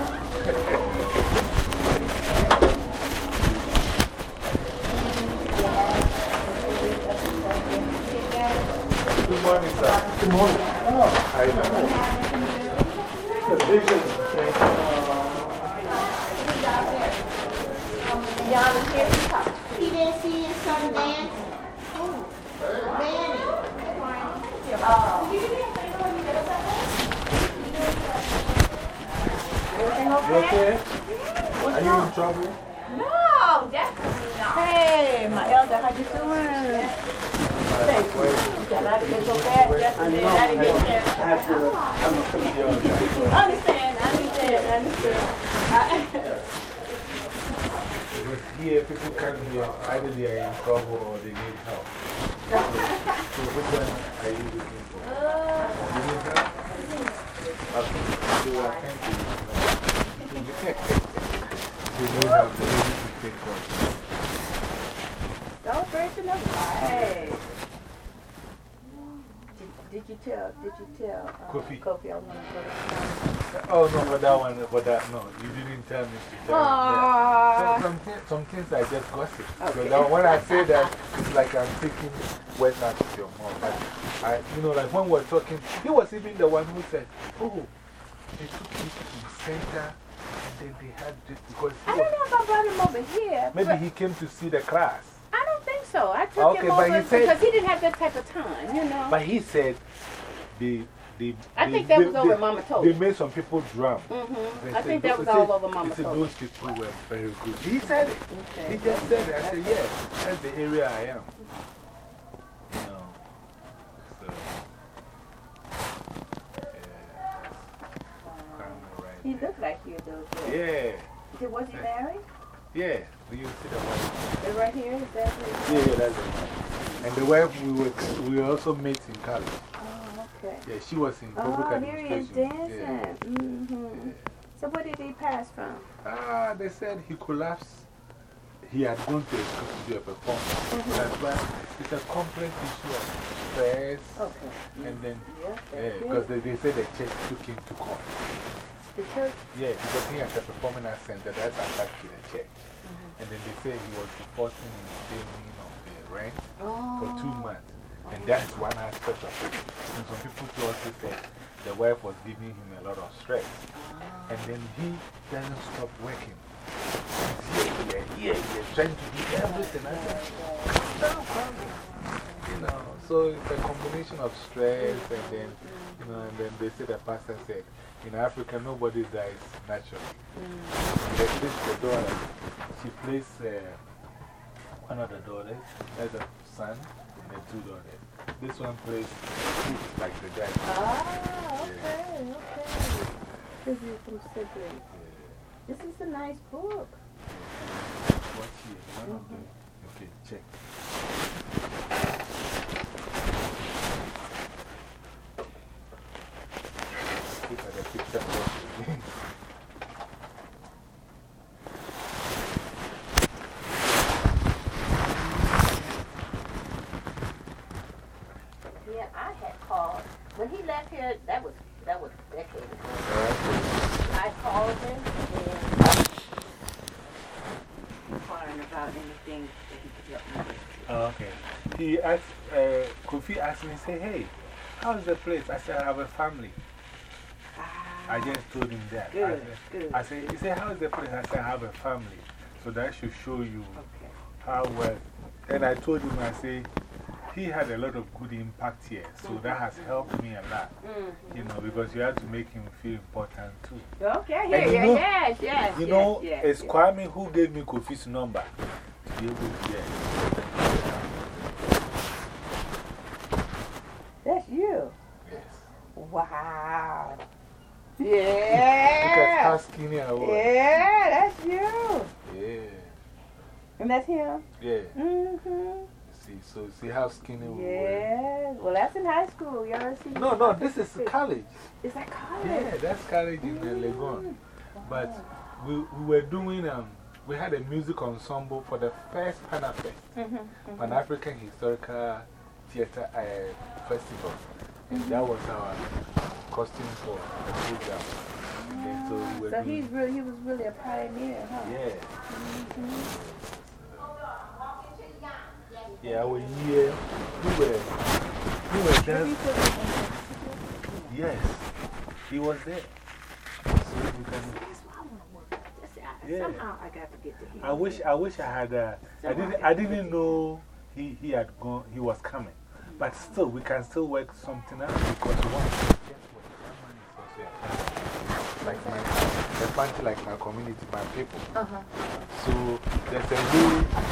Good morning, sir. Good morning. Oh, I know. The vision. Y'all was here to talk. He didn't see his son dance? Manny. Everything You okay? okay? Are you in trouble? No, definitely not. Hey, my elder, how you doing? Thank you. Got out of there so fast yesterday, and I didn't get there. I understand, I understand, I understand. Because here people come here, either they are in trouble or they need help. So which one are you looking for? You need help? Okay. So I thank you. They they need to take care. Celebration of life. Did, you tell, did you tell uh, Kofi. Kofi I want to go to Oh, no, for that one, for that, no. You didn't tell me to tell you. Some, thi- some things I just gossip. Okay. So when I say that, it's like I'm taking words out of your mouth. But I, you know, like when we're talking, he was even the one who said, Oh, they took me to the center and then they had this because I don't know if I brought him over here. maybe he came to see the class. I don't think so. I took Okay, him over said- because he didn't have that type of time, you know. But he said they. they I they- think that they- was over Mama Told. They made some people drum. Mhm. I think that was all said- over Mama He said Told. those people were very good. He said it. Okay. He just said it. I said, yes, that's the area I am. You know, so. He looked like you, though. Yeah, Was he married? yeah. You see the wife. Right here? Is that his? Yeah, yeah, that's it. And the wife, we were, we also mates in college. Oh, okay. Yeah, she was in public Oh, here he is dancing. Yeah. -hmm. So where did he pass from? Ah, they said he collapsed. He had gone to a school to do a performance. -hmm. That's why it's a complex issue of stress. Okay. And then, Yeah, yeah, because they, they said the church took him to court. The church? Yeah, because he has a performing arts center that's attached to the church. And then they say he was defaulting in paying of the rent for two months. And that's one aspect of it. And some people too also said the wife was giving him a lot of stress. Ah. And then he doesn't stop working. He's here, here, here, here, trying to do everything. I said, down, calm. You know, so it's a combination of stress and then, you know, and then they say the pastor said, in Africa, nobody dies naturally. And they place the daughter, she plays uh, one of the daughters, there's a son and two daughters. This one plays two, like the dad. Ah, okay, okay. This is from siblings. This is a nice book. What's here? One of them. Okay, check. Look at the picture again. Yeah, I had called. When he left here, that was, that was decades ago. I called him and inquiring about anything that he could help me with. Oh, okay. He asked, uh, Kofi asked me, say, hey, how's the place? I said, I have a family. I just told him that. I Good, said, good. I said, he said, how's the place? I said, I have a family. So that should show you how well. And I told him, I say, he had a lot of good impact here. So that has helped me a lot. Mhm. You know, because you have to make him feel important too. Okay, you yeah, know- yes, yes. You yes, know, yes, it's yes. Kwame who gave me Kofi's number to be able to get. That's you. Yes. Wow. Yeah. Look at how Yeah. skinny I was. Yeah, that's you. Yeah. And that's him? Yeah. Mm hmm. See, so see how skinny we were? Yeah. Well, that's in high school. You ever see? No, no, this is college. Is that college? Yeah, that's college in uh, Legon. But we, we were doing, um, we had a music ensemble for the first Panafest, Mhm, Pan African Historical Theater uh, Festival. And that was our costume for the program. And so So he's really, he was really a pioneer, huh? Yeah. Mhm. Yeah, our year, we were, we were there. Yes, he was there. So we can. Yeah. Somehow I got to get to him. I wish, I wish I had, uh, I didn't, I didn't know he, he had gone, he was coming. But still, we can still work something out because one, guess what? Someone is also a. Like my, a family like my community, my people. Uh -huh. So there's a way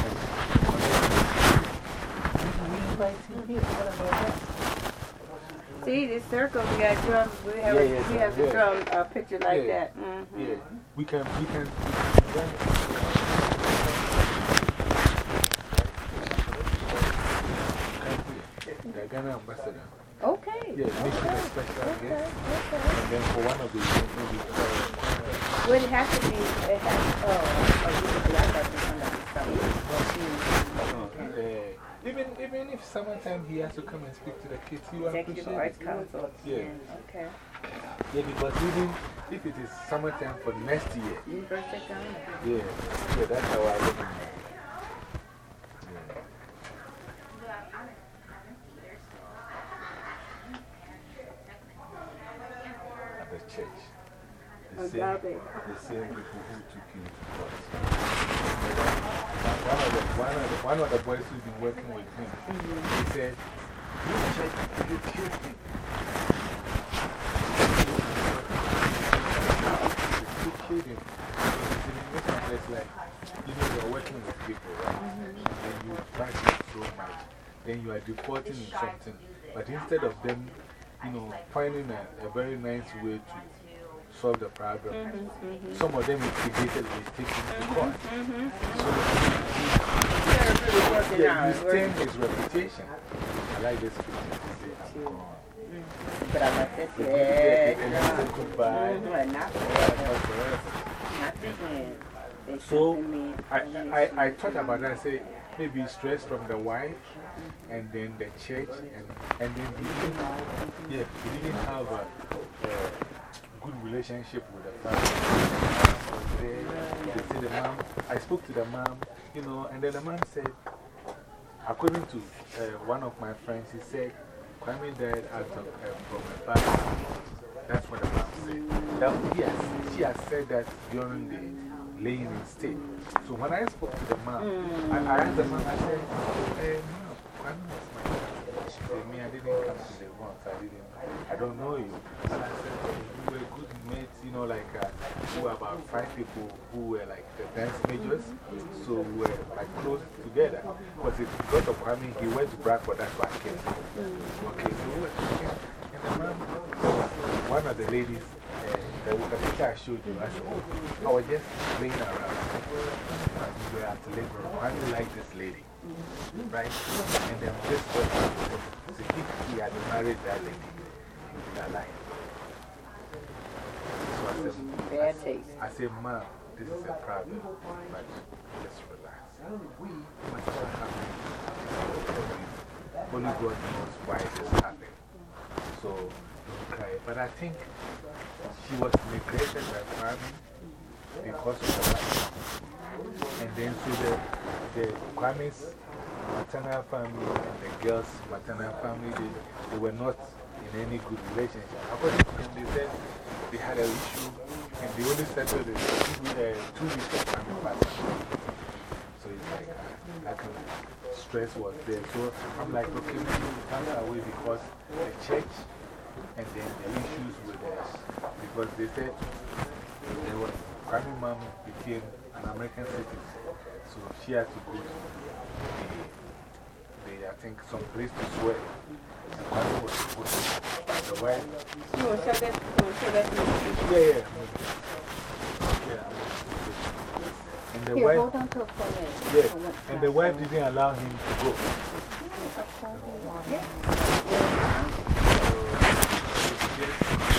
See, this circle, we got drum, we have, Yeah, yeah, we have yeah. the drum uh, picture like that. Mm -hmm. Yeah, we can, we can, the Ghana ambassador. Okay. Yeah, making a special guest. And then for one of the events, maybe. uh, Well, it has to be, it has, oh, oh, you- I thought you were No, uh, even, even if summertime he has to come and speak to the kids, you Executive appreciate Arts it. Council. Yeah. Okay. Yeah, because even if it is summertime for next year, University yeah, yeah, that's how I look at it. At the church. The same, people who took. One of, the, one, of the, one of the boys who's been working with him, he said, You check, you killed me. You him. Like, you know, you're working with people, right? You much. Then you are deporting in something. But instead of them, you know, finding a, a very nice way to solve the problem, mm-hmm, mm-hmm. some of them instigated with taking to court. Mm-hmm, so, yeah, you stain his reputation. I like this picture. But I like this. Yeah. Yeah. And you say goodbye. Not forever. Not So I, I, I thought about that. I say maybe stress from the wife and then the church and, and then he didn't, yeah, he didn't have a, uh, good relationship with the family. They say the mom, I spoke to the mom, you know, and then the mom said, according to uh, one of my friends, he said, Kwame died out of, uh, from a bad. That's what the mom said. That, yes, she has said that during the laying in state. So when I spoke to the mom, I, I asked the mom, I said, hey, mom, Kwame was my dad. She said, me, I didn't come to the once. I didn't, I don't know you. But I said, we were good mates, you know, like uh, were about five people who were like the dance majors. So we were like close together. Because it, because of Kwame, he went to Bradford, that's why I came. Okay, so we were talking. And the one of the ladies, uh, the, the picture I showed you, I said, oh, I was just playing around. And we were at the labor. Kwame liked this lady. Right? And then this if he had married that lady, he would be alive. So I said. I said, Mom, this is a problem, but just relax. Whatever happened, only God knows why this happened. So don't cry. But I think she was neglected by family because of the wife. And then so the, the Kwame's maternal family and the girl's maternal family, they, they were not in any good relationship. According to them, they said they had an issue and they only settled it two, weeks of family passing. So it's like uh, kind of stress was there. So I'm like, okay, maybe we come away because the church and then the issues with us. Because they said there was, Kwame mom became an American citizen. So she had to go to the, the I think, some place to swear the wife. And the Here, wife, yes, yeah. and the wife didn't allow him to go. Yeah.